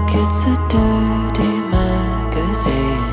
like it's a dirty magazine.